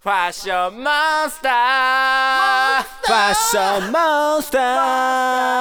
Fashion monster. monster. Fashion monster. monster.